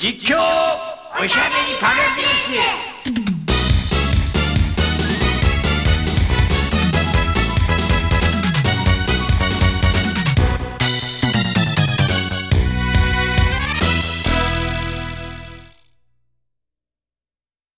実況おしゃべりカメス。